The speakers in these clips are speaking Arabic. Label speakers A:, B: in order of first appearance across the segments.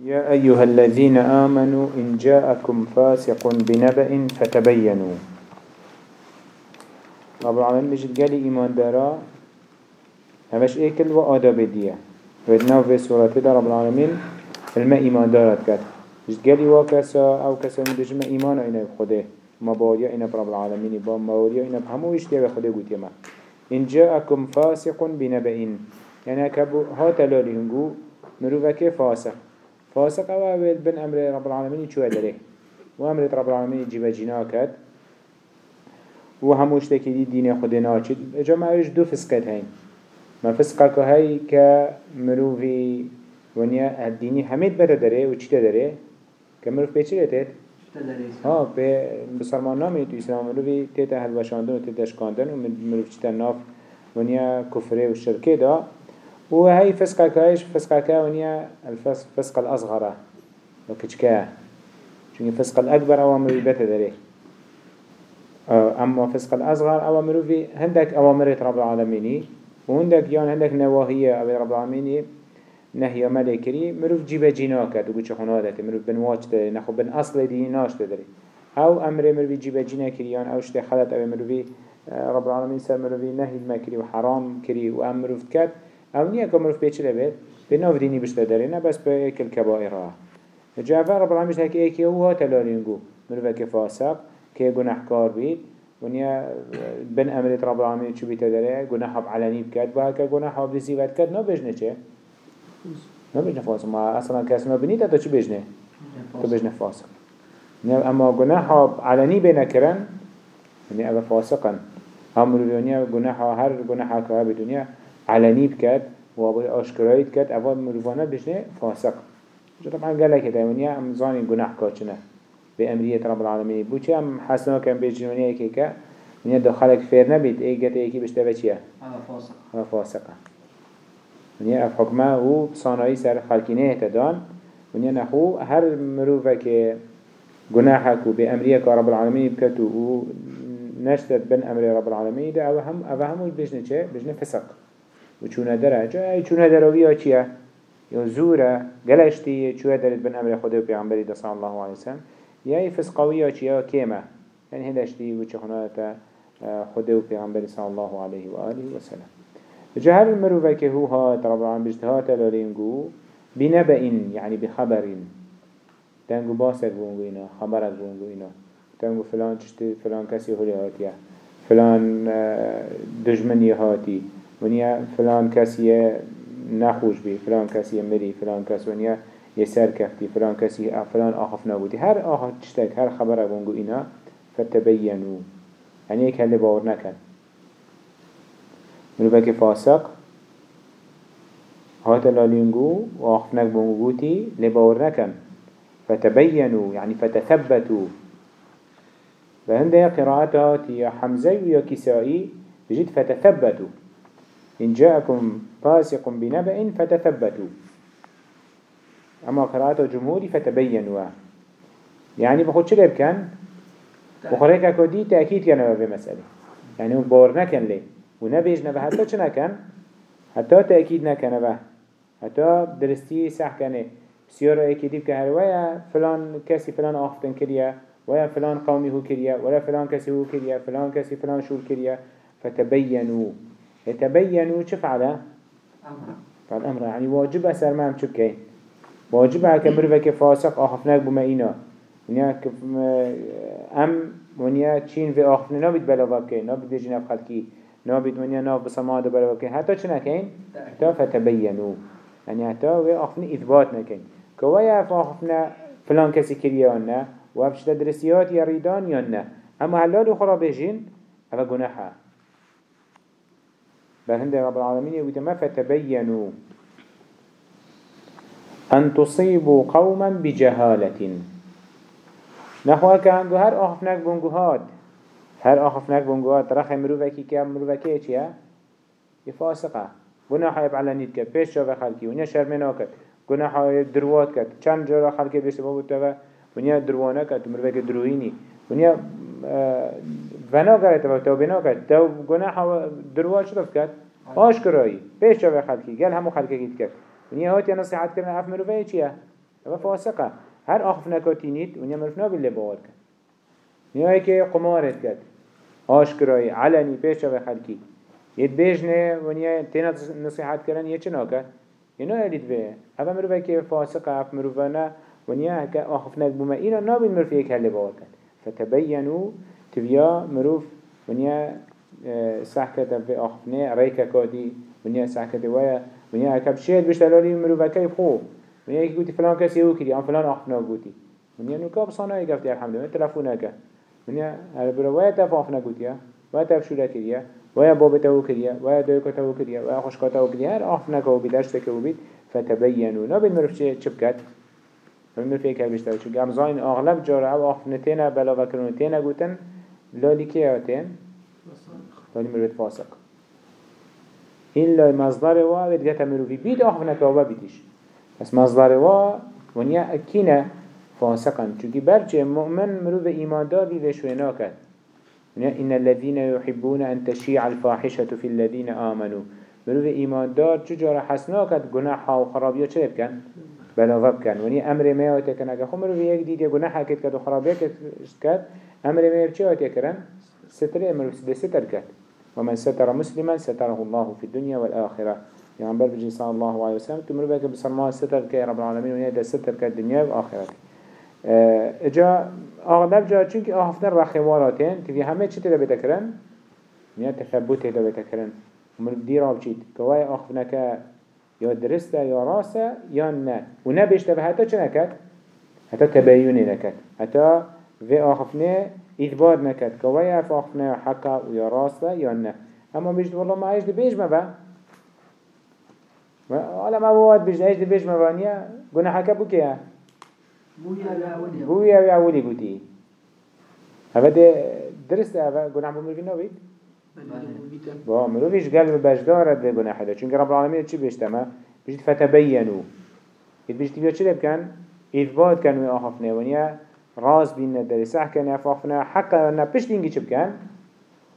A: يا أيها الذين آمنوا إن جاءكم فاسق بنبأ فتبينوا. رب العالمين بجد قال إيمان دارا. همش إيكل وآداب ديا ودنا في سورة دا رب العالمين الماء إيمان دارت كات بجد قال واكسا أو كسا مدجم إيمان إنا بخده ما باريا إنا برب العالمين با موريا إنا بهمو يشتيا بخده قد يما إن جاءكم فاسق بنبأ يعني كبو هاتا لالي هنگو مروفك فاسق. فاسق أو اول بن أمر رب العالمين چوه داره و أمر رب العالمين جيبه جنا كد و هموش تكيدي دين خود ناچد. اجا ما اوش دو فسقت هين. ما فسقه که هی که مروفی ونیا الدینی همید بده داره و چی داره که مروف پیچه لتید ها به بسرمان نامی تو إسلام. مروفی تیتا هلوشاندن و تیتا شکاندن و مروف چیتا ناف ونیا کفره و شرکه دا. وهي فسقة كايش؟ فسقة كاونية الفسق الأصغر. وكتشكا. چونك فسق الأكبر أوامر البيت داري. أما فسق الأصغر أوامر في هندك أوامر رب العالمين. وهندك يان هندك نواهية أبي رب العالمين. نهي ملكري مروف جيبة جيناكت وقو چه خنادت مروف بنواج داري. نخو بن أصل دي ناش داري. أو أمر مروف جيبة جينا كريان أو شتي خلط أو مروف رب العالمين سر مروف نهي المكري وحرام كري وأمروف كت أو نیه که مروف پیچه لبید به ناف دینی بشته داره نه بس به ایکل کبائره جعفر رب العالمین هک ایکی أو ها تلالینگو مروف که فاسق که گناهکار بید ونیا بن امرت رب العالمین چو بیت داره گناه حب علنی بکد و هکا گناه حب رسیوت کد نا بجنه چه؟ نا بجنه فاسق ما أصلا کس نا بنید تا چو بجنه؟ تو بجنه فاسق اما گناه حب علنی بینه کرن يعني أبا فاسقا هم ربيونيا جناح هر جناح كهاب الدنيا علنی بکد و آشکرایی بکد اول مروفانه بشنه فاسق. جو طبعا قال لك دايمانيا ام زاني گناح كاتشنا بأمرية رب العالمين بو چه ام حسنا كان بيجنونيا كيكا من يد خلق فير نبيت اي قد ايكي بشتبه چيه
B: هذا فاسق.
A: فاسقة. من يد حكمه هو بصانعي سر خلقينه تدان من يد نخو هر مروفة كي جناحك بأمرية رب العالمين بكتو و نشتت بن أمر رب العالمين ده أوهم أوهم بيجنه چه؟ بيجنه فسق. و چونه داره جا ای چونه دروی چیه یا زوره گلشتی چوه دارید بن أمر خدا و پیغمبری ده صلی الله علیه وسلم. یا ای فسقوی چیه کیمه یعنی هدشتی و چخونه تا خدا و پیغمبری صلی الله علیه و آله و سلم. جا هر المروفه که هو هات رب العالمین بجتهات لالینگو بنبئن يعني بخبرين تنگو باسك بونگو اینا خبرك بونگو اینا تنگو فلان چشتی فلان کسی هلی هاتیه فلان دجمنی هاتی. ونیا فلان کسی نخوش بی فلان کسی مری فلان کس ونیا يسار كفتي فلان كسي فلان آخف نابودي هر آخف تشتك هر خبر أبونغو إنا فتبينوا يعني هيك هل باور نكن منو بك فاسق هات لالينغو وآخف نكبونغوتي لباور نكن فتبينوا يعني فتثبتوا فهنده قراءتها يا حمزة ويا كسائي بجد فتثبتوا إن جاءكم فاسق بنبأ فتثبتوا. أما قراءة جمهوري فتبينوا. يعني بخود شلب كان؟ بخوريك كودي تأكيد كان في مسألة يعني هو بور نكن لي. ونبيج نبه حتى چنا كان حتى تأكيد نكن به حتى درستي صح كان. سيارة أكيد بك ويا فلان كسي فلان آفتن كريا. ويا فلان قومي هو كريا. ولا فلان كسي هو كريا. فلان كسي فلان شو كريا. فتبينوا. يتبينوا شو فعله؟ فعل أمر يعني واجب أسر ما هم شو كين واجب على كمروفك فاسق آخفناك بما إنا ونيا أم ونيا تشين في آخفنا نابد بلاغا كين نابد بيجينا بخلقي نابد ونيا ناب بسماد بلاغا كين حتى چنا كين تا فتبينوا يعني حتى وي آخفنا إثباتنا كين كوايا فآخفنا فلان كسي كريانا وابش تدرسيات يريدان يانا أما هلالو خرا بيجين هذا جناحه بل رب العالمين يقول ما فتبينوا أن تصيبوا قوما بجهالة. نحو كان هر آخفناك بونجوهات هر آخفناك بونجوهات رخي مروفكي كام مروفكي چيا يفاسقه های علنیت کرد پیش جا خلکی. ونیا شرمنا گناه های دروات کرد چند جا خلکی بیشتر بود تو ونیا دروانه کرد مروفک دروینی ونیا بنا کرد تو تو بنا کرد تو گناه دروات شد کرد آشکرایی پیش جا خلکی گل همو خلکی گید کرد ونیا هات یا نصیحت کردن اف مروفه چیه اما فاسقه هر آخف نکاتینید ونیا مروف نابی لباور کن نیایی که قمارت کرد آشکرایی علنی پیش و خلکی ید بیجنه ونیا تینا نصیحت کردن یه چه یه نا الید به اما مروفه که فاسقه اف مروفه نه ونیا که آخف نکبومه اینا نابی مروف یک هل لباور کن فتبینو تبیا مروف ونیا سحكة في أخفنا ريكا كادي ونيا سحكة ويا ونيا كاب شيء بيشتغلوا مروفا كيف خو ونيا يقول فلان كسي هو كذي أم فلان أخفنا قوتي ونيا نكاب صنع يقف الحمد لله تلفونك ونيا هذا برا ويا تفافنا قوتيا ويا تفشولا كذيا ويا بابا تو كذيا ويا دويكا تو كذيا ويا خشكا تو كذيا هر أخفنا كو بدرس كو بيت فتبينوا نبي مروف شيء شبكت المروف هيك بيشتغل شو قام زين أغلب جارة أو أخفنتين بلا وكرونتين قوتن لا لكياتين لاني مروت فاسق إلا مصدر وا بدقت مروفي بيد أخفنا كوابا بيتش بس مصدر وا ونيا أكينا فاسقا چونكي برچه مؤمن مروف إيمان دار بي شوينا كد إن الذين يحبون أن تشيع الفاحشة في الذين آمنوا مروف إيمان دار چجار حسنا كد گناحا وخرابيا چه بكن بلاغه بكن وني أمر ما يتكن أگه خو مروف يك ديد گناحا كد كد وخرابيا كد أمر ما يرچه يتكرن ستر مروف ستر كد ومن ستر مسلما ستره الله في الدنيا والآخرة. يعني بربجي صلى الله عليه وسلم. تمر بك بصرما ستر كي رب العالمين. ونيا ستر كالدنيا والآخرة آه، اجا آغلب جا چونك آهفتن رخواراتين تفي همه چه تدا بتكرن نيا تثبت تدا بتكرن ومن ديرا بچيت كواي اخفنك يا درسته يا راسه يا نه. ونبشته به حتى چه نكت حتى تبايوني نكت حتى في آخفنه إثبات نكد كويا فاخنا حقا ويا راسته يا نه. اما بيجد والله ما دي بيج ما با ولا ما بواد بيجد عيش دي بيج ما بانيا قلنا حكا بوكيا بويا يا ولي قوتي هذا درست هذا قلنا عم بمرفين نوبيت با مروفيش قلب بجدارة ده قلنا حدا چونك رب العالمين چي بيشتما بيجد فتبينوا بيجد بيا چي كان إثبات كانوا آخفنا ونيا راز بین نداری صح کنه فافنا حقا نه. پشت اینگی چه بکن؟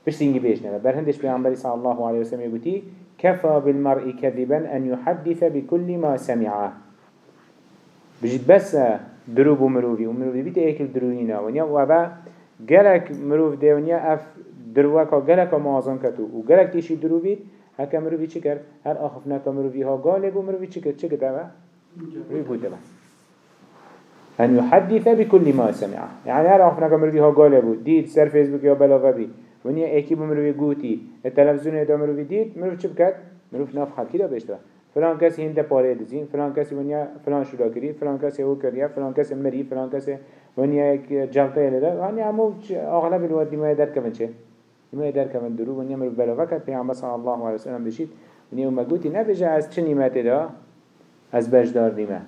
A: پشت اینگی بیش نه بر هندش پیامبری صلی الله علیه و سلم یگوتی كفى بالمرء كذبا أن يحدث بكل ما سمعه. بجد بس دروب ومروفي ومروفي بيت ايكل دروينا ونيا وابا جلك مروف ديونيا اف دروكا جلك معظم كتو وجلك تيشي دروبي هكا مروفي چكر هر اخفنا كمروفي ها غالب ومروفي چكر چكر تبا ريبو تبا أن يحدث بكل ما سمع يعني هر أخنا كمروي ها قاله بود ديد سر فيسبوك يا بلاغه بي ونيا ايكي بمروي قوتي التلفزيون يدا مروي ديد مروي چه بكت مروي ناف خلقي دا بيشتا فلان كسي هنده پاره دزين فلان كسي ونيا فلان شدا كري فلان كسي هو كريا فلان كسي مري فلان كسي ونيا جلطه يلده يعني عمو أغلب الوقت دي ما يدر كمن چه؟ ما يدر كمن درو ونيا بلاغه كت پیغمبر صلى الله عليه وسلم بشيت ونيا وما قوتي نبجه از چه نيمت دا؟ از بجدار ديمه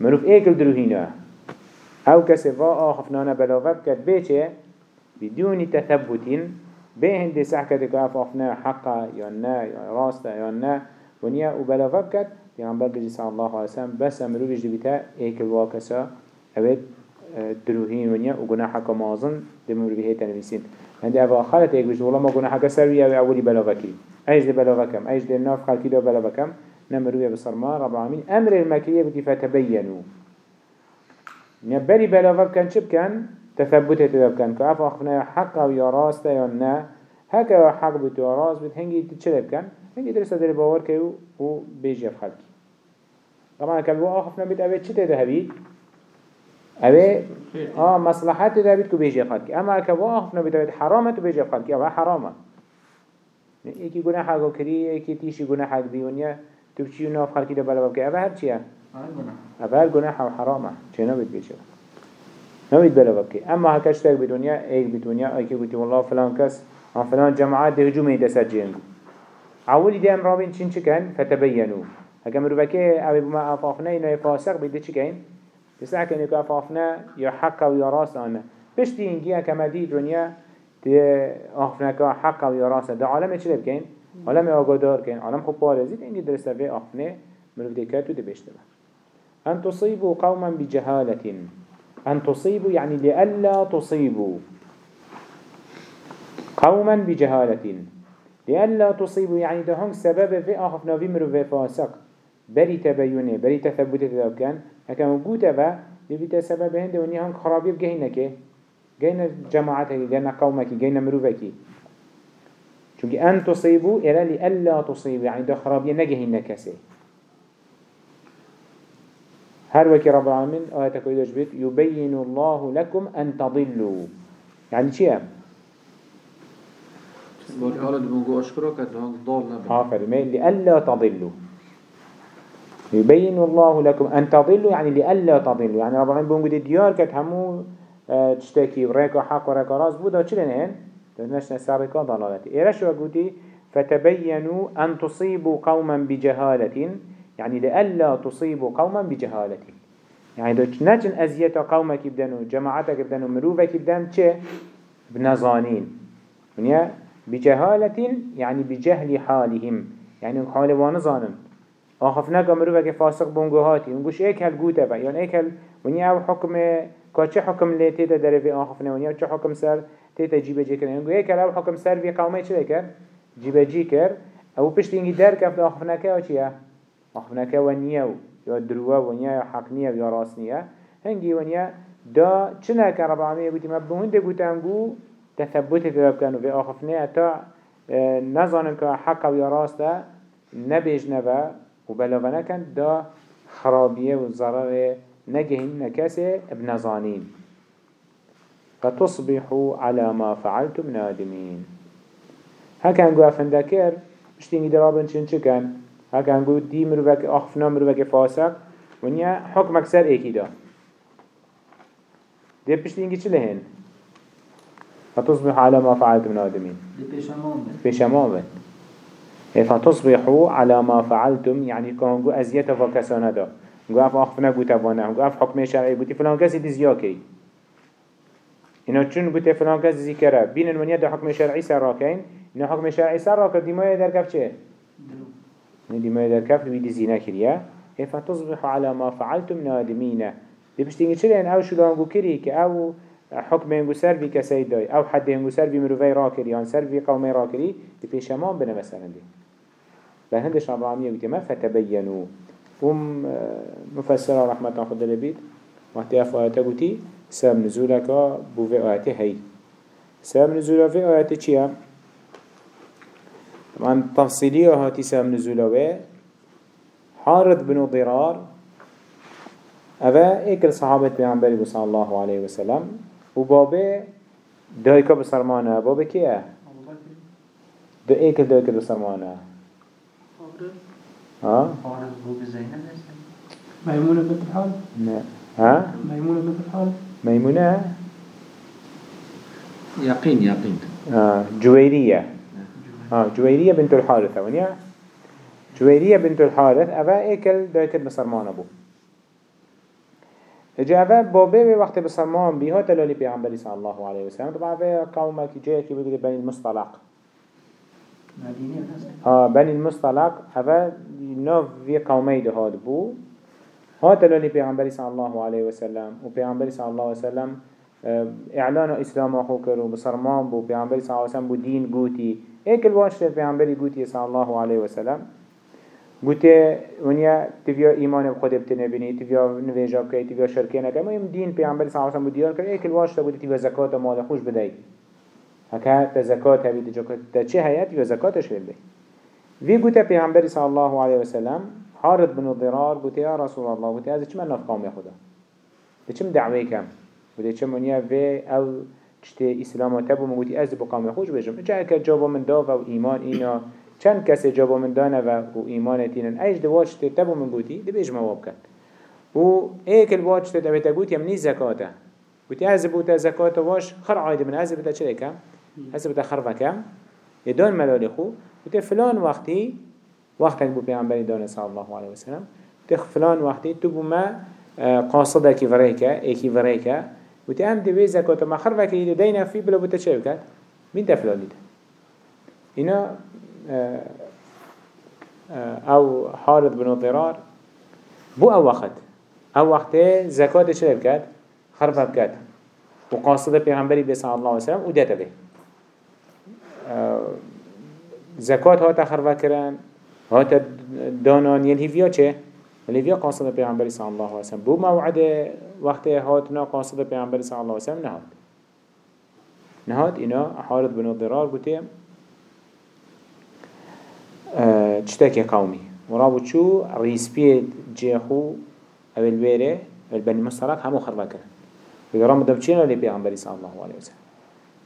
A: مروف ايكل دروهينه أو کسی و آخفنانه بلاغه بکد بیچه بدون تثبت به هندي سحكة كاف أخنا حقا یا نه یا راستا یا نه. ونیا و بلاغه بکد پیغمبر بجی صلی الله علیه وسلم بس امرو بجی بیتا ایک الواکسا اوید آه، دروهین ونیا و گناه حقا مازن دمرو بیه تنویسین. هندي أبا خالت ایک بجی والله ما گناه حقا سروی أو اولی بلاغه کی ایش دی بلاغه کم ایش دی ناف خلکی دو بلاغه کم نمروی بصرما رب العالمين أمر المكية بكي فتبينوا نیا بری بلاوه بکن چه بکن؟ تثبت تدا بکن که اف آخفنا حق أو یا راست یا نه. هکا یا حق بود یا راست بود هنگی چه بکن؟ هنگی درست دل باور که و بیجی اف خلقی طبعا كان هو آخفنا بيت أبي چه أبي؟ آه مصلحات تده هبيت كو بيجي خلقي أما كان هو آخفنا بيت أبي حرامة تو بيجي خلقي أما حرامة. ایکی گناه حقا کری ایکی تیشی گناه حق دیونیا تو بچی ناف خلقی ده بلا بکه اوه هر چیه؟ أفعل جناح وحرامة چه نبيت بيشه نبيت بلا بكي أما هكاش تاك بدنيا إيك بدنيا ايك قلت والله فلان كس عن فلان جماعات ده هجومي دسات جينجو عولي دي رابين چين چكن؟ فتبينوا هكا مروبكي أبي بما أفافنا إنه يفاسق بيدي چكين بسعى كان يكو أفافنا يا حق ويا راس أنا بشتي إنجي هكا دي دنيا تي أخفنا كا حق ويا راس ده عالم چلب كين عالم آقادار كين عالم خوب بارزيد إنجي درسته في أخفنا مروف دي كاتو دي بيشتبه أن تصيبوا قوما بجهالة أن تصيبوا يعني لألا تصيبوا قوما بجهالة لألا تصيبوا يعني ده هم سبب في آخف نافي مرو في فاسق. بري تبينه بري تثبت تذكان هكا قوتا با لبيتا سبب هنده وني هنگ خرابي بجهينه كي جينا جماعتك جينا قومك جينا مروفك چونك أن تصيبوا إلا لألا تصيبوا يعني ده خرابية نجهين كسي هر وكي رب العالمين آياتك ويدوش بيت يبين الله لكم أن تضلوا. يعني چي هم؟
B: بارك الله دبونجو أشكرك أدهان ضال نبي
A: آفر ما لألا تضلوا. يبين الله لكم أن تضلوا يعني لألا تضلوا. يعني رب العالمين دي ديار كت همو آه، تشتكي وريكا حق وريكا راس بودا. چلين هن؟ نشنا سابقا ضلالتي إيرش وقوتي فتبينوا أن تصيبوا قوما بجهالة. يعني لألا تصيبوا قوما بجهالة. يعني دو نجن أزيات قومك يبدنوا جماعتك يبدنوا مروفك چه؟ بنظانين. يعني بجهالة يعني بجهل حالهم. يعني حال ونظانن آخفناك مروفك فاسق بونگوهاتي ونقوش ايك هل قوتا با. يعني ايك هل ونيا أو حكم كا حكم اللي تيتا داره في آخفنا ونيا چه حكم سر تيتا جيبه جي كر يعني ايك هل أو حكم سر في قومي چه كر جيبه جي كر أو پشت اینگی در کفت آخفناکه أو چیه؟ آخفناکه و نیه یا دروه و یا حق نیه یا راست نیه. هنگی و دا چنه که رب العالمین گوتی ما بهنده گوتنگو تثبت تدب کنو و آخفنه تا آه، نظانن که حق و یا راسته نبیج نبا و بلاغ نکن دا خرابیه و ضرر نجهن نكاسه بنظانين فتصبحوا على ما فعلتم نادمين هكا نقول فندكر مشتيني درابن چن چكن هكا نقول دي مروفك أخفنا مروفك فاسق ونيا حكمك سر ايكي دا. دي بشتيني چه لهن؟ على ما فعلتم نادمين بشمان بن. إيه، فتصبحوا على ما فعلتم؟ يعني كان جو أزيته فكسانه دا. أف أخفنا جو تبانه جو أف حكم شرعي بودي فلان كسي دزياكي إنه چون بوده فلان كسي ذكره بين المنيا ده حكم شرعي سراكين إنه حكم شرعي سراك دماء در كف چه؟ دماء در كف بيدي زينة كريا. فتصبحوا على ما فعلتم نادمين؟ دي بشتيني چلين أو شو لانگو كري كي أو حكم ينگو سر في كسيد داي. أو حد ينگو سر في مروفي راكري. يعني سر في قومي راكري. دي بيشمان بنا مثلا دي. فهندش رب العالمين يقول ما فتبينوا. هم مفسر رحمة خد لبيت. وقتی اف آیت گوتی سبب نزولك بو في آیت هی سبب نزول في آیت چیه؟ طبعا تفصيلية هاتي سبب نزوله حارد بن ضرار أبا إيكل صحابة بيعنبري صلى الله عليه وسلم. وبابي دايكا بسرمانه. بابي كيه؟ دو إيكل دايكا بسرمانه.
C: ها؟ ميمونة بنت الحال
A: ها؟
C: ميمونة بنت الحال
A: ميمونة؟
B: يقين يقين.
A: آه جويرية. آه جويرية بنت الحارث ونيا جويرية بنت الحارث أبا إكل دايت بصرمان أبو إجا أبا بابي وقت بصرمان بيها تلالي بيعنبري صلى الله عليه وسلم. طبعا أبا قومك جاء كي بيقول بني المصطلق. آه بني المصطلق أبا نوف في قومي ده هاد بو. هات لوني پیغمبری صلى الله عليه وسلم و پیغمبری صلى الله عليه وسلم آه، اعلان اسلام اخو کرو بسرمان بو پیغمبری صلى الله عليه وسلم بو دين گوتی. ایک الواشت پیغمبری گوتی صلى الله عليه وسلم گوته ونیا تبیا ایمان بخود ابتنه بینی تبیا نویجا بکی تبیا شرکه نکه. مهم دین پیغمبری صلى الله عليه وسلم بو دیار کرد. ایک الواشت بودی تبیا زکات مال خوش بدهی. هکا تا زکات هبید جا تا چه هیت تبیا زکاتش بده وی گوته پیغمبری صلى الله عليه وسلم حارد بن الضرار قلت يا رسول الله قلت هذا كم نف قوم يا خدا؟ ده كم دعوه كم قلت كم ونيا في أو چته اسلام تبو من قلت از بقوم خوش بجم. جا که جواب من داو و ایمان اینا چند کسی جواب من دانه و ایمان تینن. ایش دواج چته تبو من قلتی ده بیش مواب کن. و ایک الواج چته تبه قلت يمني زكاته قلت از بوتا زكاته واش خر عايد من از بوتا چه کم؟ از بوتا خر وكم يدون ملالی خو. قلت فلان وقتی وقتك بو پیغمبری دانه صلی الله علیه وسلم تخ فلان وقتی تو بو ما آه، قاصده کی وریکا ایکی وریکا و تی ام دوی زکات ما خر وکی دو دین فی بلا چه بکد مين تفلان آه، آه، أو حارد بن ضرار بو أو وقت. أو وقت زکات چه بکد خرف بکد و قاصده پیغمبری بی صلی الله وسلم و داتا به زکات ها تخرف کرن هات دانان. یل هیویا چه؟ ولی وی قاصد پیغمبری صلی الله علیه وسلم. بو موعد وقت هاتنا قاصد پیغمبری صلی الله علیه وسلم نهاد. نهاد. اینا حارد بن ضرار گوته. چتاكي قومي ورابو چو ريسبيت جيخو أو الويره البني مصطلق همو خربا کرن بگرام دبچين لي پیغمبری صلی الله علیه وسلم.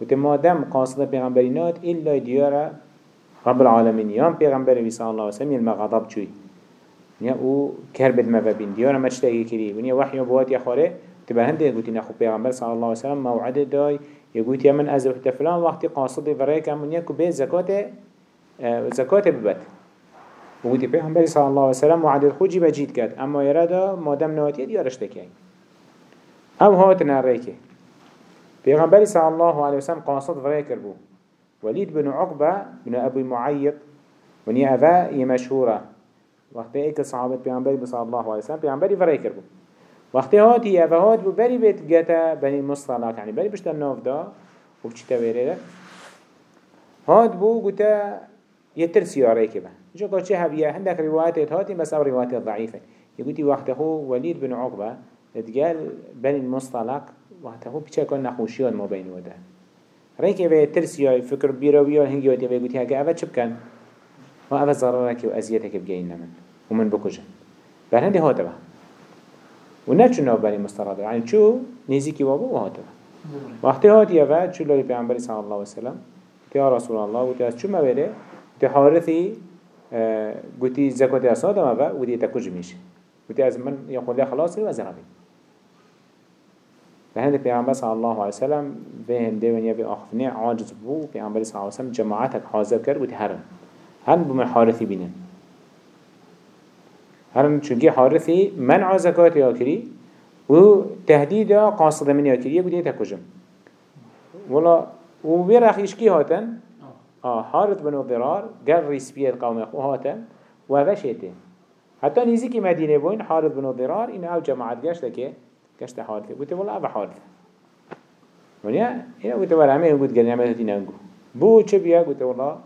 A: گوته ما دم قاصد پیغمبری ناد إلا ديارة رب العالمين يام پیغمبری صلی الله علیه وسلم يلما غضب چوي نیا أو کربت مفبین دیار ما چتاگی کری ونیا وحی بوات یا خاره تبه هنده گوتی نخو پیغمبر صلی الله علیه وسلم موعد دای يقول من أزرت فلان وقت قاصد فريك من يكو بين زكاة زكاة ببت وقلت پیغمبر صلى الله عليه وسلم وعد الخوجي بجيت كد اما يرادا مادم نواتيه ديارش تكين أو هاتنا ريكي پیغمبر صلى الله عليه وسلم قاصد فريك بو وليد بن عقبة بن أبي معيط وني أفا مشهورة وقت ايك صحابة پیغمبر صلى الله عليه وسلم پیغمبر فريك بو وقت هاتي أفا هات بو بري بيت جتا بني مصطلق يعني بري بشتر ناف دا وبچي تاويره هات بو قتا يتر سياره كبه جو قال هبيه عندك روايات هاتي بس أو روايات ضعيفه يقولي وقته وليد بن عقبه تقال بني المصطلق وقته بيشا كان نخوشيان ما بين وده ريك في ترسيا فكر بيرويا هنجي ودي بيقولي هكا أفا شبكن ما أفا ضررك وأزيتك بجين من ومن بكوجن بل هندي هاته بقى ونچو نو بني مصطلق يعني شو نيزيكي وابو وهاته وقتی هاتی أفا شو لولي پیامبری صلى الله عليه وسلم يا رسول الله وتي شو ما بره تحارثي قلتي زكاة أصاد ما بقى ودي تكوج ميش قلتي از من يقول لي خلاص و زرابي فهند پیامبر صلی الله علیه وسلم به هنده ونیا به آخفنه عاجز بو. پیامبر صلی الله علیه وسلم جماعتك حاضر کرد ودي هرن هرن بمن حارثي بینن هرن چونكي حارثي منع زكاة ياكري؟ و تهديد قاصد من ياكري. ودي تكوجم ولا وبيرخيش كي هاتن؟ آه. حارث بن ضرار قال ريسبية القوم أخو هاتا وغشيته حتى نيزيكي مدينة بوين حارث بن ضرار إن أو جماعة قشت كي قشت حارث قلت والله أبا حارث ونيا إنا قلت والله عمي قلت قال نعمل هتين أنقو. بو چه بيا؟ قلت والله.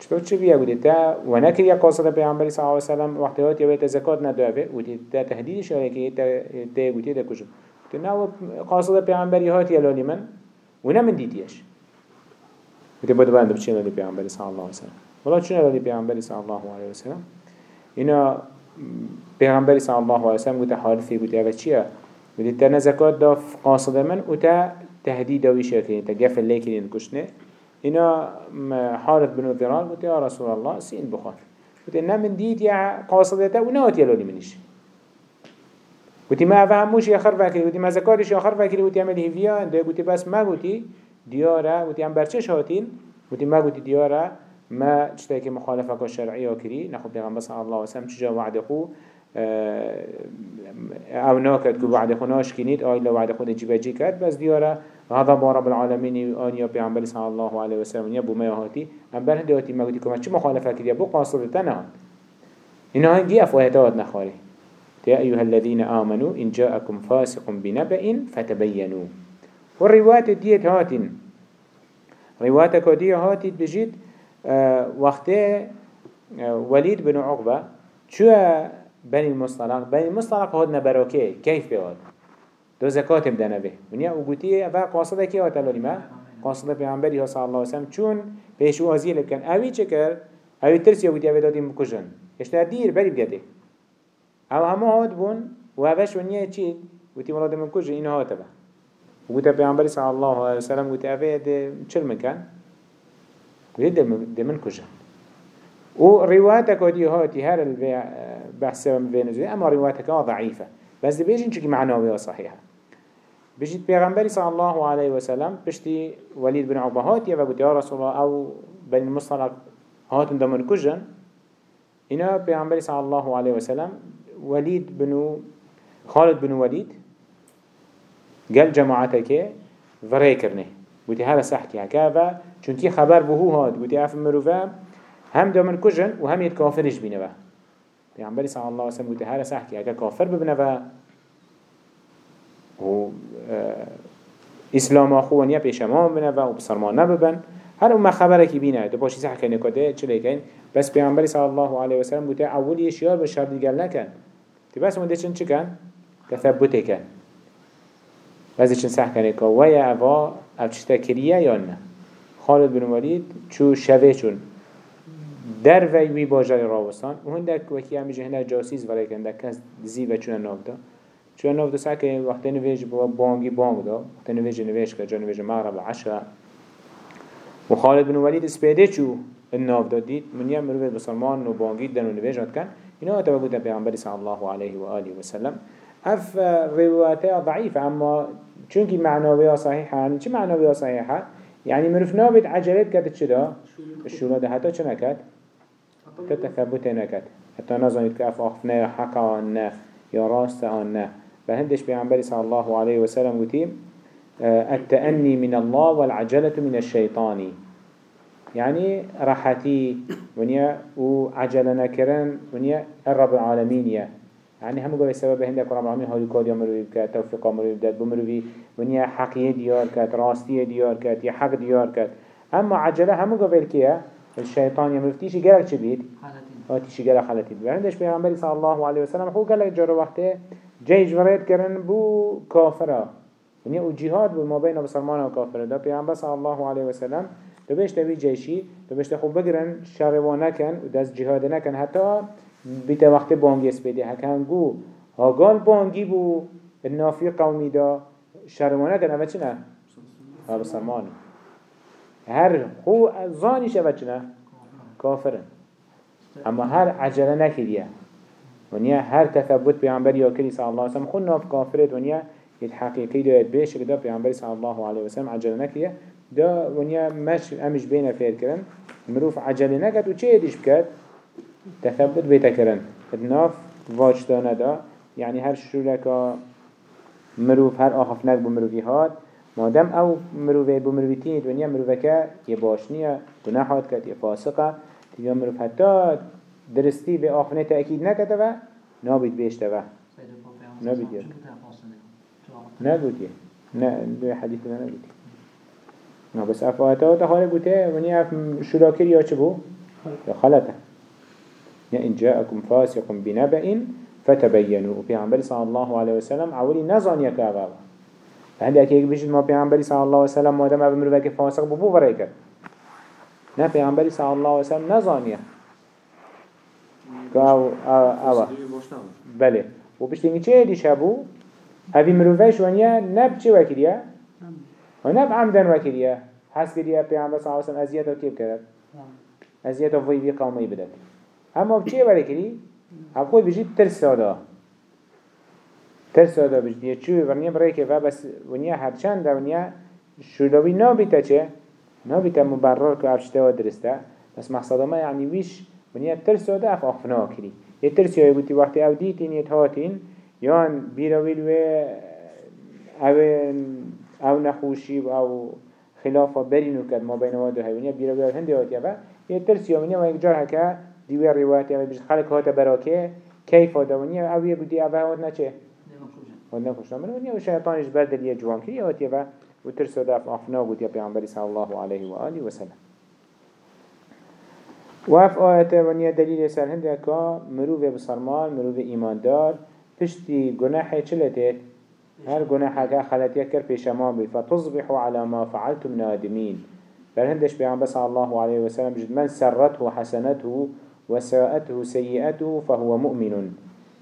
A: چطور چه بيا؟ قلت تا ونكر يا قاصد پیغمبر صلى الله عليه وسلم وقت هات يويت زكاة ندوة قلت تا تهديد شاركي تا تا قلت تا كشو قلت ناو قاصد پیغمبر هات يلالي من؟ ونا من ديتيش وتي بود بند بچين لدي پیامبر صلی الله علیه وسلم. ولی چون لدي پیامبر صلی الله علیه وسلم؟ اینا پیامبر صلی الله علیه وسلم گوته حارثی گوته اوه چیه گوته تنه زکات داف قاصد من و تا تهدید وی شکرین تا گف لیکرین کشنه اینا حارث بن ذران گوته یا رسول الله سین بخار. گوته نه من دید یا قاصدته و نه اتیالونی منیش گوتی ما فهموش يا كري گوتی ما زكاتش يا خرفا كري گوتی عمل هيفيا انده گوتی بس ما وتی هم برچش هاتین وتی ما گوتی دیاره ما چطور که مخالفة که شرعی ها کری نخو پیغمبر صلی الله وسلم چجا وعده أو ناكد كو وعد خو ناش كنيد آي لو وعد خو نجيب جي كد بس ديارة غضب رب العالمين آن يا پیغمبر صلى الله عليه وسلم يا بو ما هاتي ام بر ما قلت كما چه مخالفه كريا بو قاصد تنها إنها هنجي أفوهتات نخاري يا أيها الذين آمنوا إن جاءكم فاسق بنبأ فتبينوا والروايات ديت هاتين روايات كودية هاتين بجيت آه وقت وليد بن عقبة شو بني المصطلق بني المصطلق هاد نبراكي كيف بهاد دو زكاة بدنا به ونيا وقتي أبا قاصدة كي هاتلوني ما؟ قاصدة بيعنبري صلى الله عليه وسلم. چون بيشو هزيه لكن أوي چكر أوي ترسي وقتي أبي دادي مكشن اشتها دير بري بجده أو همه هاد بون و اوش ونیا چید وتی مراد من کجا این هاته با وقت پیامبری صلی الله علیه وسلم وقت اوه ده چل مکن؟ وقت ده من کجا و روایت کدی هاتی هر البحث من فينزوي أما روایت که ضعیفه بس ده بیشین چکی معناوی صحیحه بجید پیغمبری صلی الله علیه وسلم بشتی ولید بن عقبة هاتی و قلت یا رسول الله أو بن المصطلق هاتن دمن کجن اینا پیغمبری صلی الله علیه وسلم وليد بن خالد بن وليد قال جماعتك فري كرنه بودي هذا صحكي هكذا. چونكي خبر بهو هاد؟ بودي اف مروفا هم دامن كجن وهم يد كافرش بينوا پیغمبر صلى الله عليه وسلم بودي هذا صحكي هكا كافر ببنوا و اسلام اخوان يا پیشمان بنوا و بسرمان نببن. هر اما خبرك بينا دو باشي صح كنه كده چلي كين بس پیغمبر صلى الله عليه وسلم بودي اول يشيار بشار ديگل نكن تی بس اون دیشن چی کن؟ تثبته کن. بعضی چن سح کنه که ویا اوا أو چشتا کریه یا نه؟ خالد بن ولید چو شوه چون. در وی وی باجر راوستان. و هندک وکی همی جهنه جاسیز ولی کن دک کس زی و چون ناف دا چون ناف دا سعی که وقتی نویج با بانگی بانگ دا. وقتی نویج نویج که جا نویج مغرب عشره و خالد بن ولید اسپیده چو الناف دا دید. من یم مروفت بسلمان و بانگی دن و نویج کن. اینا اتبا بودن پیغمبری صلی الله علیه و آله و سلم. اف روایته ضعیف اما چونکی معناوی صحیحه چه معناوی صحیحه يعني مروف نابد عجلت كده چدا الشورا ده. حتى چه نكت تتثبت نكت حتى نظنت كأف أخفنا حقا عنا يا راست عنا بهندش بيعنبري صلى الله عليه وسلم قتيم التأني من الله والعجلة من الشيطان. يعني راحتي ونيا وعجلنا كرن ونيا الرب العالمين يا. يعني هم قوي سبب هندك رب العالمين هاي كود يمروا بك توفيق مروي بدات بمروي ونيا حقية ديار كات راستية ديار كات يا حق ديار كات. أما عجلة هم قوي الكيا الشيطان يمرفتيش جرك شبيد هاتيش جرك حالتي برندش بيغمبري صلى الله عليه وسلم هو قال لك جرى وقته جيش وريد كرن بو كافرة ونيا یعنی او جهاد ما بين و وكافرة ده بيغمبر صلى الله عليه وسلم تو بيش تبي جيشي تو بيش تخو بگرن شروانكن و جهاد نكن حتى بيت وقت بانگیس بده هکنگو هاگال بانگی بو نافی قومی دا شرمانه کنه و چی ها هر خو زانیش اوه چنه؟ کافرن. اما هر عجله نکریه. ونیا هر تثبت پیامبر یا کلی صلی الله علیه وسلم خود ناف کافرت ونیا یه حقیقی داید بیش که دا پیامبر صلی الله علیه وسلم عجله نکریه. دا ونیا مش امش بین فیر کرن. مروف عجله نکد و چه ایدیش بکد؟ تثبت بيتا كرن الناف واجدانا دا. يعني هر شولكا مروف هر آخف نك بمروفي هات مادام أو مروفي بمروفيتين دنيا مروفكا يباشنية گناحات كت يفاسقة تيجا مروف حتى درستي به آخفنه تأكيد نكتوا نابد بيشتوا نابد يا يا نه دو حديث ما نقول نه بس افاته تخارج بوته وني اف شراكر يا چه بو؟ يا خلته إن جاءكم فاسق بنبأ فتبينوا وبيعنبري صلى الله عليه وسلم عولي نظن يكاغا فهندي أكيد بيجد ما بيعنبري صلى الله عليه وسلم ما دام أبو بك فاسق ببو فريك نا بيعنبري صلى الله عليه وسلم نظن يا كاو أوا بله. وبشتيني چه دي شابو هذه مروفيش ونيا نب چه وكريا ونب عمدن وكريا حس كريا بيعنبري صلى الله عليه وسلم أزيادة كيف كرد أزيادة في في قومي بدأت اما بچه ولی کری؟ هم خود بجید ترس ترس سادا بجید چوی ونیا برای که و بس ونیا هرچند ونیا شدوی نابیتا چه؟ نابیتا مبرر که افشته و درسته. بس مقصد ما یعنی ویش ونیا ترس سادا اف آخفنا کری یه ترس یای بودی وقتی او دیتین یه تهاتین. یان بیرویل و او او نخوشی و او خلافه برینو کد ما بین وادو هیونیا بیرویل هندی هاتیه و یه ترس یای و یک جار هکه دیوی روایت یا بجد خلق هات براکه کیف داونی او یه بودی اوه هات نچه. هات نخوش من ونیا و شیطانش بردل یه جوان کری هات یه و ترس دف آفنا بود یا پیامبری صلی الله علیه و آله و سلم. و اف آیت ونیا دلیل سر هنده که مروف بسرمان مروف ایماندار پشتی گناح چلتت هر گناح که خلطیه کر پیش ما بید فتصبحوا على ما فعلتم نادمين بل هندش بيعن صلى الله عليه وسلم جد من سرته حسنته وساءته سيئته فهو مؤمن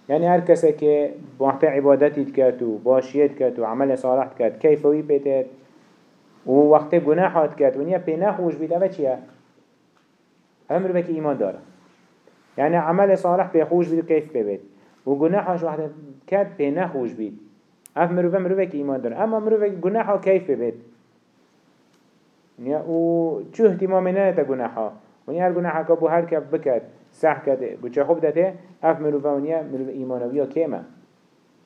A: يعني هر کسی که وقت عبادتی کاتو باشیت کاتو عمل صالح کات کیفوی پیتت و وقت گناحات کات و نیا پی نخوش بید اوه چیه؟ أمر بك ایمان داره. يعني عمل صالح پی خوش بید کیف بید و گناحاش وقت کات پی نخوش بید. اف مروفه مروفه که ایمان داره. اما مروفه گناحا کیف بید و چه احتمام نه تا گناحا ونی هر گناه که بو هر کف بکد صح كده بوچه خوب داده؟ اف مروفانيا مروف ايمانوية كيما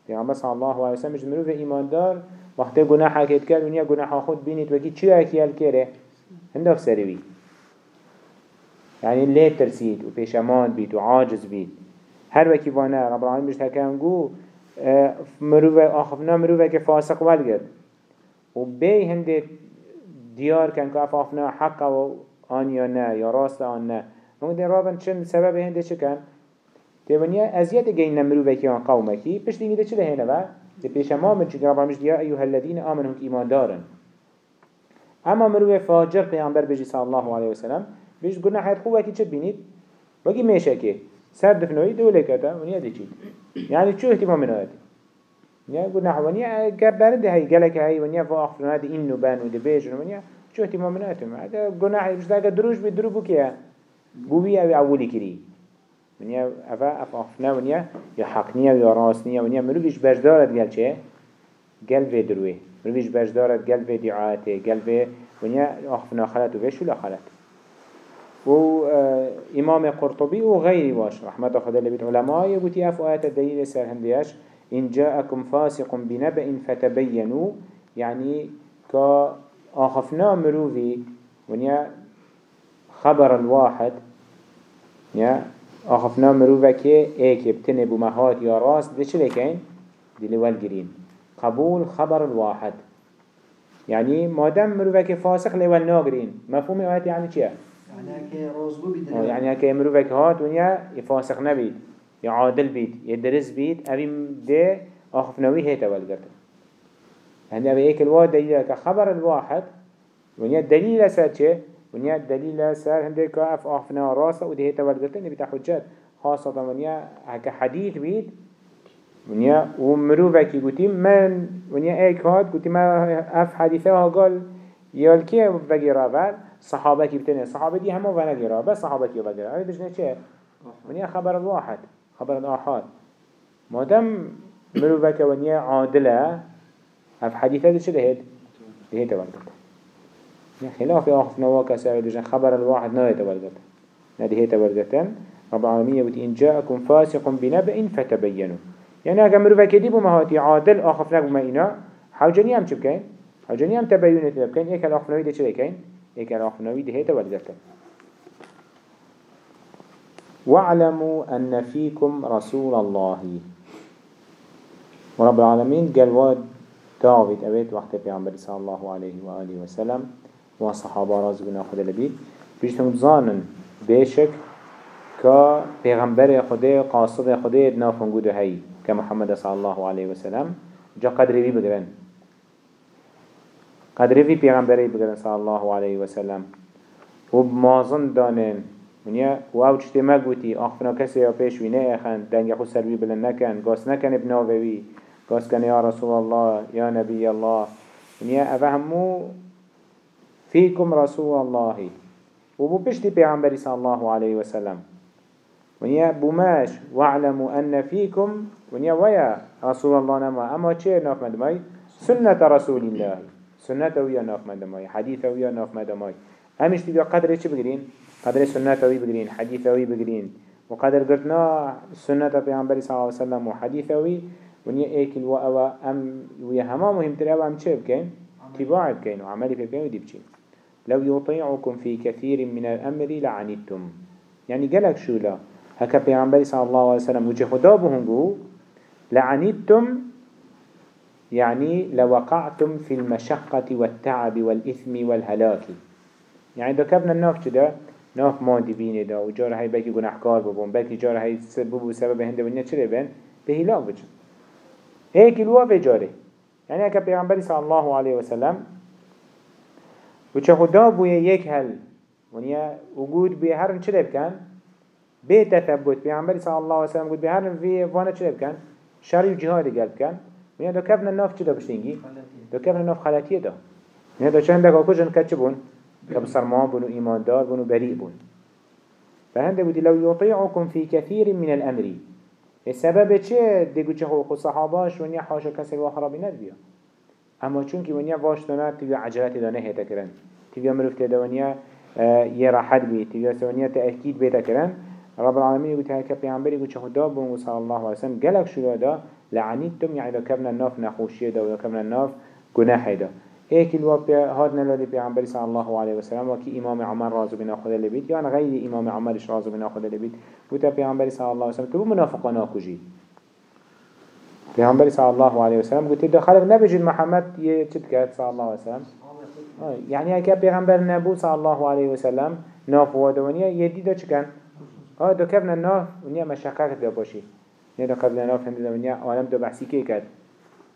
A: پیامبر صلی الله علیه و سلم مروف ایمان دار وقتی گناه حکیت کرد و نیا گناه خود بینید. وکی چی اکیل کره هندف سروی یعنی لیت ترسید و پیشمان بید و عاجز بید. هر وکی وانه رب العالمین بجد حکم گو مروفه آخفنا مروفه که فاسق ولگرد. و بی هنده دیار کن که آخفنا حق و آن یا نه یا راست آن نه. ممکن رابن چند سبب هنده چه کن؟ تيونيا أزياد جين نمرو بكي عن قومكي بشتي ميدا چه هنا با تبيش ما من چه رب مش ديا أيها الذين آمنوا إيمان دارن. أما مروه فاجر پیغمبر بجي صلى الله عليه وسلم بيش قلنا حيث خوة كي چه بينيد وكي ميشا كي سر دفنوي دولة كتا ونيا دي چيد يعني شو اهتمام من هذا ونيا قلنا ونيا قبرد هاي قالك هاي ونيا فاخفنا هذا إنو بان ودي بيجن ونيا شو اهتمام من هذا قلنا حيث بش داك دروش بدرو بو بوبي أو أولي كري ونیا افا افافنا ونیا یا حقنیه و یا راستنیه ونیا مرویش بجدارت گل چه؟ گل و دروی مرویش بجدارت گل و دعاته گل و ونیا افنا خلط و وشو لخلط و امام قرطبي و غيري واش رحمة خدا لبيت علماء يقول اف آيات الدليل سر هنديش إن جاءكم فاسق بنبأ فتبينوا يعني كا آخفنا مروفي ونيا خبر الواحد يا؟ آخفنا مروفا كي ايك بتنه بمهات يا راس دي چه لكين دي لول جرين قبول خبر الواحد يعني مادام مروفا كي فاسق لول ناقرين مفهوم آيات يعني چيه؟
D: يعني
A: هكا مروفا كي هات ونيا يفاسق نبيد يعادل بيد يدرس بيد أبي ده آخفناوي هيتا والقرد يعني أبي ايك الواحد دليل كخبر الواحد ونيا دليل چه؟ ونیا دلیل سر هنده که اف آفنا راسه و ده تولدتن بیتا حجت. خاصة ونیا هکا حدیث بید ونیا و مروفه کی گوتی من ونیا ایک هاد ما اف حدیثه ها قال یال که بگیره ول صحابه کی بتنه؟ صحابه دی همه ونگیره بس صحابه کی بگیره اوی بجنه چه؟ ونیا خبر الواحد خبر الآحاد مادم مروفه که ونیا عادله اف حدیثه ده چه دهید؟ دهید تولدتن خلاف آخف نواكا سعي دجن خبر الواحد نا يتولدت ندي هي رب العالمين يقول إن جاءكم فاسق بنبأ فتبينوا. يعني أجا مروفا كديبو مهاتي عادل آخف نقو ما إنا حوجني هم چبكين حوجني هم تبينوا تبكين إيكا الآخف نوي دي چلي كين إيكا الآخف نوي دي هي تولدتن واعلموا أن فيكم رسول الله. ورب العالمين قال واد داود أبيت وقت پیغمبر صلى الله عليه وآله وسلم و صحابه راز بنا خدا لبید بیشتم بزانن بیشک که پیغمبر خدا قاصد خدا نافن گوده هی که محمد صلی الله علیه وسلم جا قدری بی بگرن. قدری بی پیغمبری بگرن صلی الله علیه وسلم. و بمازن دانن. ونیا و أو چتی مگوتی آخفنا کسی یا پیش وینه اخن دنگ خود سروی بلن نکن. گاس نکن ابناوی گاس کن یا رسول الله یا نبی الله. ونیا اوه همو فيكم رسول الله. وبو بشتي پیغمبر صلى الله عليه وسلم ونيا بماش واعلموا أن فيكم ونيا ويا رسول الله نما أما چه ناف مدماي سنة رسول الله سنة ويا ناف مدماي حديث ويا ناف مدماي همش تبقى قدر إيش بقرين قدر سنة وي بقرين حديث وي بقرين وقدر قرتنا سنة پیغمبر صلى الله عليه وسلم وحديث وي ونيا ايكل وأوا أم ويا هما مهم ترى أم چه بكين تباع بكين وعملي بكين ودي بچين لو يطيعكم في كثير من الأمر لعنتم. يعني قالك شو لا؟ هكا بيعنبري صلى الله عليه وسلم وجه خدابهم قو لعنتم يعني لوقعتم في المشقة والتعب والإثم والهلاك. يعني دو كبنا الناف كده ناف مادي بينه دا وجار هاي بكي گناحكار ببون بكي جار هاي سبب سبب هنده ونيا چره بين بهلاك بجن هيك الوا جاره يعني هكا بيعنبري صلى الله عليه وسلم و چه خدا بوی یک هل ونیا وجود به هرن چه بکن به تثبت. پیامبر صلی الله علیه و سلم گفت هرن وی وانه چه بکن شری و جهاد گل بکن ونیا دو کفن ناف چه دا بشتینگی دو کفن ناف خلاتیه دا ونیا دو چند دکا کجن کچ بون؟ که بسرمان بون و ایماندار بون و بریع بون. فهنده بودی لو يطيعكم في كثير من الأمر السبب چه؟ دیگو چه خو صحاباش ونیا حاشا کسی و خرابی ندبیا اما چونکی ونیا واش دانه تیوی عجلت دانه هیتا کرن. تیوی مروف تیدا ونیا آه، یه راحت بی. تیوی سونیا تأکید بیتا کرن. رب العالمين يقول هكا پیامبری يقول خدا بون صلى الله عليه وسلم قالك شو دا لعنيتم يعني لو كبنا الناف نخوشيه دا ولو كبنا الناف جناح دا. هيك الوقت هادنا لدي پیامبری صلى الله عليه وسلم وكي إمام عمر رازو بنا خدا لبيت يعني غير إمام عمرش رازو بنا خدا لبيت وتا پیامبری صلى الله عليه وسلم تبو منافقانا كجي پیامبر صلی الله علیه و سلم گفت دو خلق نبجید محمد یه چت کرد صلی الله علیه و سلم يعني اگه پیغمبر نبود صلی الله علیه و سلم نافوادونیه یه دیده چکن آه دو كفنا الناف ونيا مشاقة دا باشي نيا دو قبل ناف هندي دا ونيا عالم دو بحثي كي كد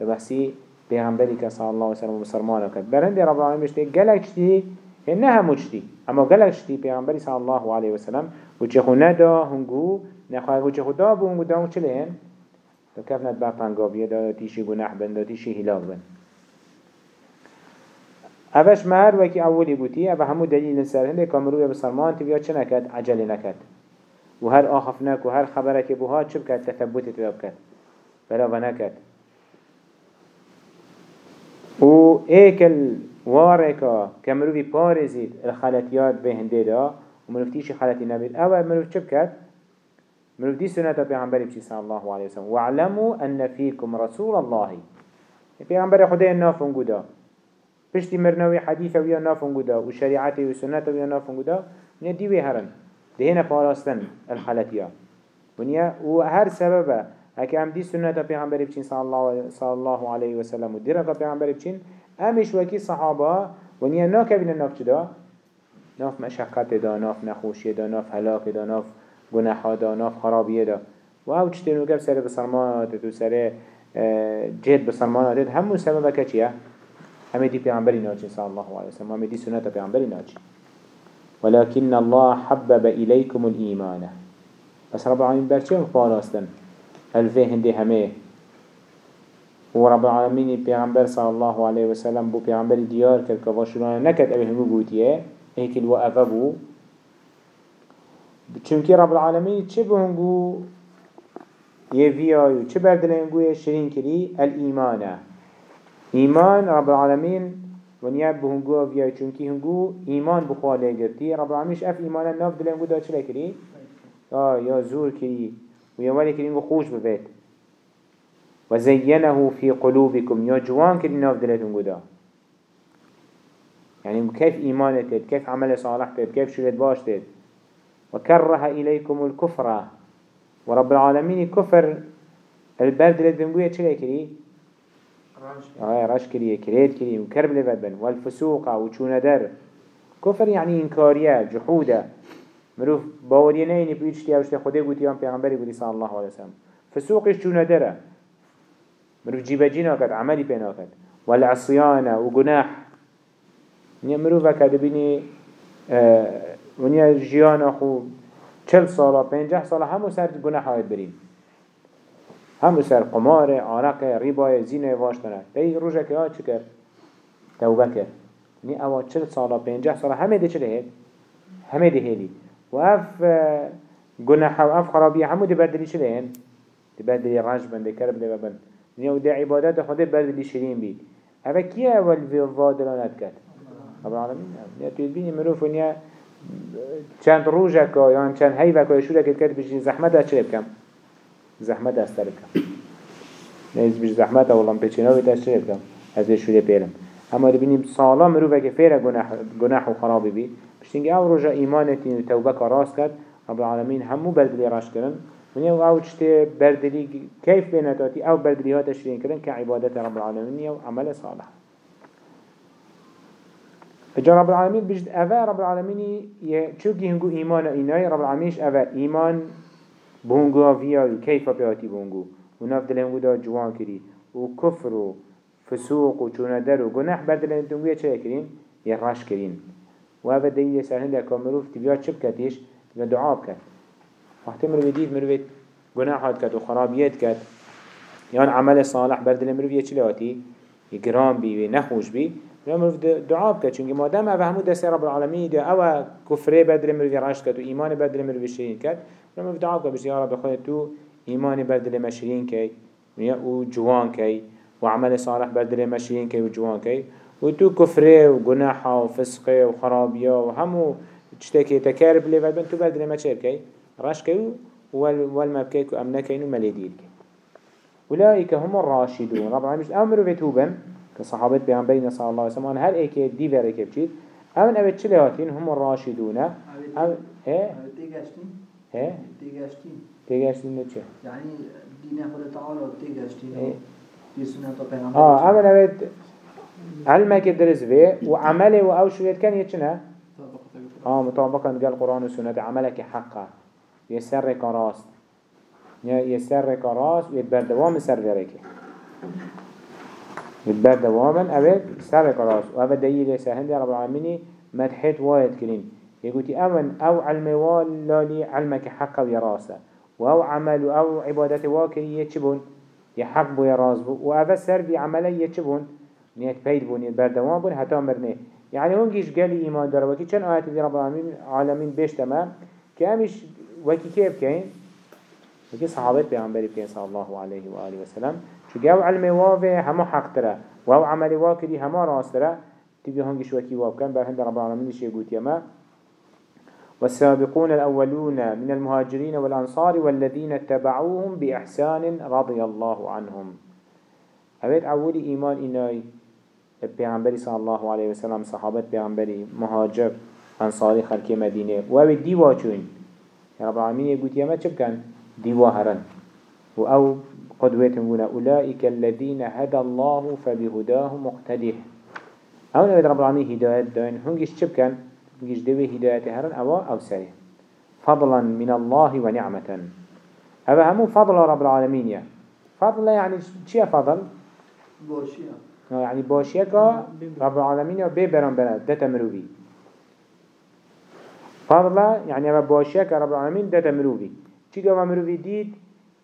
A: دو بحثي پیغمبری که صلی الله وسلم و مسلمان کرد. برندی رب العالمین بشتی گلک چتی نه همو چتی اما گلک چتی پیغمبری صلی الله علیه وسلم و چه خو ندا هنگو نخواه و چه خدا بو هنگو دا چه لین؟ کف ند با پنگاویه دا تیشی گناح بند دا تیشی هلاک بند. اوش مهر وکی اولی بوتی او همو دلیل سر هنده کامروی بسلمان تبیا چه نکد عجله نکد و هر آخف نک و هر خبره که بوها چه بکد تثبت تداب کد بلا و نکد و ایکل وارکا که مروی پارزید الخلطیات به هنده دا. و مروف تیشی خلطی نبید. او مروف چه بکد مروف دي سنة پیغمبر بشي صلى الله عليه وسلم. واعلموا أن فيكم رسول الله. پیغمبر خدا نافن قدا. پشتی مرنوی حدیث ویا نافن قدا و شریعت و سنت ویا نافن قدا ونیا دیوی هرن دهنا پاراستن الخلطيا ونیا و هر سببه هكي ام دي سنة پیغمبر بچين صلى الله, عليه وسلم و دیرکا پیغمبر بچين امش وكي صحابة ونیا ناكبين الناف چدا ناف مشقت دا ناف نخوشی دا ناف هلاك دا ناف گناه دا ناف خرابیه دا و أو چطور نگه سر بسرمانات و سر جد بسرمانات همو سبب که چیه؟ همه دي پیغمبری ناچی صلى الله عليه وسلم همه دي سنة پیغمبری ناچی. ولكن الله حبب إليكم الإيمان بس رب العالمين برچه فاراستن الفه هندي همه؟ و رب العالمين پیغمبر صلى الله عليه وسلم بو پیغمبر ديار کرد که واشلانه نکد اوه همو بوتیه هيك الوأفه بو چونکی رب العالمین چه بهنگو یه ویایو چه بردلنگو یه شرین کری الایمانه ایمان رب العالمین ونیا بهنگو ویای چونکی هنگو ایمان بخواله گرتی. رب العالمینش اف ایمانه ناف دلنگو دا چه کری؟ آه یا زور کری و یا ولی کری هنگو خوش ببید. وزينه في قلوبكم جوان كده ناف دلتون قدا يعني كيف إيمانتك كيف عمل صالحتك كيف شلت باشتك وكره إليكم الكفر. ورب العالمين كفر. البرد اللي بنقوية چلي كري؟ آه رش كري كريت كري وكرب لبدبن والفسوق وچون در. كفر يعني إنكارية جحودة. مروف باوريه نيني بيجتيا وشتي خده قوتي هم پیغمبری قوتي صلى الله عليه وسلم. فسوقش چون دره؟ مروف جيبه جينا كد عملي بينا كد والعصيان وقناح. مروف كد بيني آه ونیا جیان خو چل سالا پنجه سالا همو سر گناه هایت برین همو سر قمار عرق ریبای زینه واشتنه دی روژه که ها چی کرد؟ توبه کرد نی اوا چل سالا پنجه سالا همه ده چله هید؟ همه ده هیلی و اف گناه و اف خرابی همو ده بردلی چله هید؟ ده بردلی رنج بنده کرب ده بند نیا ده عبادت خود بردلی شرین بید اوه کیه اول وادلانت کرد؟ رب العالمین نیا توید بینی مروف و نیا چند روژەکە یان چند هەیڤەکە شوورەکەت کرد بژین زەحمەدا چێ بکەم؟ زەحمە دەستەر بکەم. نەیز بژ زەحمەتە وەڵام پێچینەوەی تا چێ بکەم؟ ئەز لێ شوورێ پێرم. ئەمە دەبینیم ساڵا مرۆڤێکی فێرە گوناح و خرابی بی پشتنگی ئەو ڕۆژە ئیمانەتی و تەوبەکە ڕاست کرد رب العالمین هەموو بەردلی ڕاشکردن. من او او چته بردلی کیف بیناتاتی او بردلی ها تشرین کردن که عبادت رب العالمین و عمل صالح فجا رب العالمين بجد أفا رب العالمين چوكي هنگو إيمان إناي رب العالمينش أفا إيمان بهنگو فيا كيف بياتي بهنگو وناف دلنگو دا جوان كري وكفر وفسوق وچونا در وگناح بردلن تنگوية چه كرين يراش كرين وهذا دليل سهل لك مروف تبيات شب كتيش تبيا دعاء كت وقت مروف ديد مروف گناحات كت وخرابيات كت يان عمل صالح بردلن مروف يچه لواتي يقرام بي ونخوش بي مروف دعا بکد چونکه مادام أو همو دست رب العالمین ده أو کفره بدل مروفی رشت کد و ایمان بدل مروفی شرین کد مروف دعا بکد بشت یا رب خود تو ایمان بدل مشرین کی؟ و جوان کی؟ و عمل صالح بدل مشرین کی و جوان کی؟ و تو کفره و گناح و فسق و خرابیه و همو تشتكي تكارب لي تو بدل ما شركي رش كي والمبكيك وأمنكين ومليدير أولئك هم الراشدون. رب العالمين أمر في توبا كصحابة بيان صلى الله عليه وسلم هر ايك دي فرق بچيت اون اوه چلي هاتين هم الراشدون أو إيه
D: تيجاشتين
A: إيه
D: تيجاشتين
A: تيجاشتين نچه
D: يعني دين خود تعالى تيجاشتين
A: إيه
D: في سنة بيان
A: آه اون اوه علمك درس به وعمله و أو شويت كان يچنه آه مطابقا قال القرآن والسنة عملك حقا. ويسر ركا راست يسر ركا راست ويتبر دوام سر وركه يتبر دواما. اوه سر راست وهذا دليل سهند رب العالمين مدحت وايد كرين يقولي أمن أو علم والالي علمك حق ويراسه وأو عمل أو عبادة واكري يتشبون يحق بو يراس بو. وأفا سر في عمله يتشبون نيت بيد بون يتبردوان بون. حتى مرنه. يعني هنگيش قالي إيمان داره. وكي چن آيات دي رب العالمين عالمين بيش تمام كامش وكي كيف كين؟ وكي صحابات بيعنبري بكين صلى الله عليه وآله وسلم. شو جو علم وافه همو حق تره وهو عمل واكري همو راس تره تبي هنگيش وكي واف كان برهند رب العالمين شيء قوت يما والسابقون الأولون من المهاجرين والأنصار والذين اتبعوهم بإحسان رضي الله عنهم. هبت أولي إيمان إناي پیغمبری صلی الله علیه و سلم صحابت پیغمبری مهاجر انصاری خلق مدینه. و أو دیوا چون؟ رب العالمین يقول يما چبكن دیوا هرن. و أو قدوتهم قونا أولئك الذين هدى الله فبهداه مقتده. نبي رب العالمين هداية دين هنجش چبكن هنجش دوي هداية هرن أو أو سري فضلا من الله ونعمة. هذا همو فضل رب العالمين يا. فضل يعني چيا فضل؟
D: باشیه
A: يعني باشية كا رب العالمين ببرن برد دتا مروبي فضلا يعني أبا باشية كا رب العالمين دتا مروبي چي قوة مروبي ديد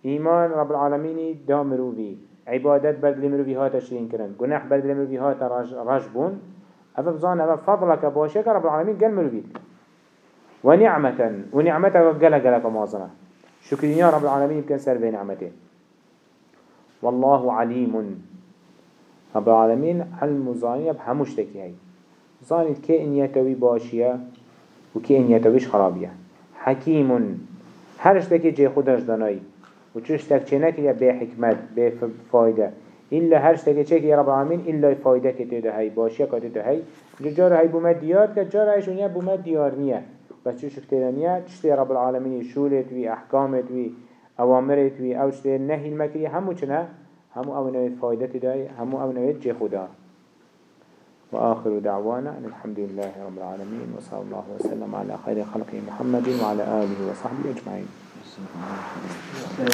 A: إيمان رب العالمين دا مروبي عبادت برد لمروبي هاتا شرين كرن گناح برد لمروبي هاتا رج, رج بون. أبا بزان أبا فضلك باشيه كا رب العالمين قل مروبي ونعمة ونعمة قل قل كمازنة شكرين يا رب العالمين كان سر بنعمته والله عليم رب العالمين علم زانية بهموش تكي هاي زانيت كي إن يتوي باشية وكي يتويش خرابية حكيم هرش تكي جي خودش داناي تك چنك يا بي حكمت بي فايدة إلا هرش تكي چك يا رب العالمين إلا فايدة كتده هاي باشية كتده هاي جار هاي بومد ديار كجار هاي شونيا بومد ديار نية بس چوش كتده نية چشتي رب العالمين شولت وي أحكامت وي أوامرت وي أو چشتي نهي المكري همو چنه همو أو نويت فايدة داي همو أو نويت جي خدا. وآخر دعوانا أن الحمد لله رب العالمين وصلى الله وسلم على خير خلقه محمد وعلى آله وصحبه أجمعين